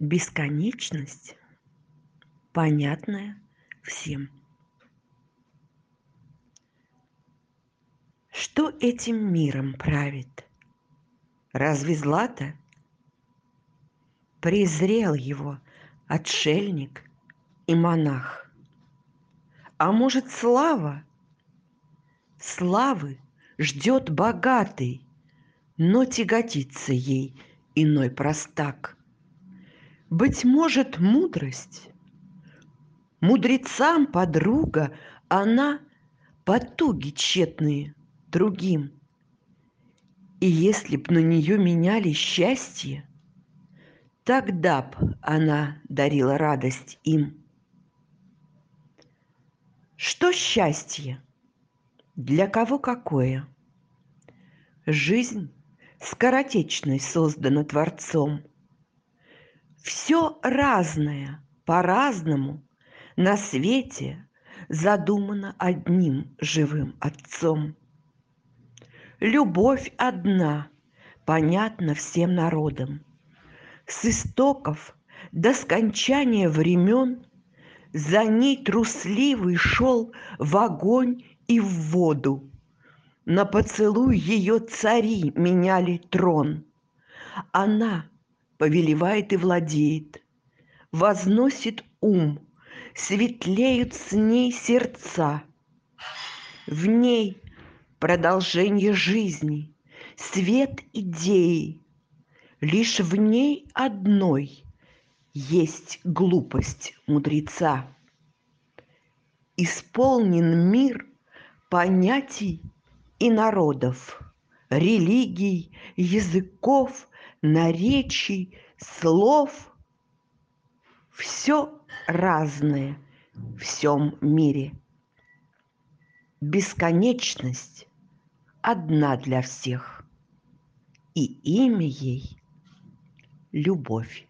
Бесконечность, понятная всем. Что этим миром правит? Разве злато? Презрел его отшельник и монах. А может, слава? Славы ждет богатый, но тяготится ей иной простак. Быть может, мудрость? Мудрецам подруга, она потуги тщетные другим. И если б на нее меняли счастье, тогда б она дарила радость им. Что счастье? Для кого какое? Жизнь скоротечной создана Творцом. Все разное, по-разному на свете задумано одним живым Отцом. Любовь одна, понятна всем народам. С истоков до скончания времен за ней трусливый шел в огонь и в воду. На поцелуй ее цари меняли трон. Она повелевает и владеет, возносит ум, светлеют с ней сердца. В ней продолжение жизни, свет идеи. Лишь в ней одной есть глупость мудреца. Исполнен мир понятий и народов, религий, языков, наречий, слов. Все разное в всем мире. Бесконечность одна для всех, и имя ей – любовь.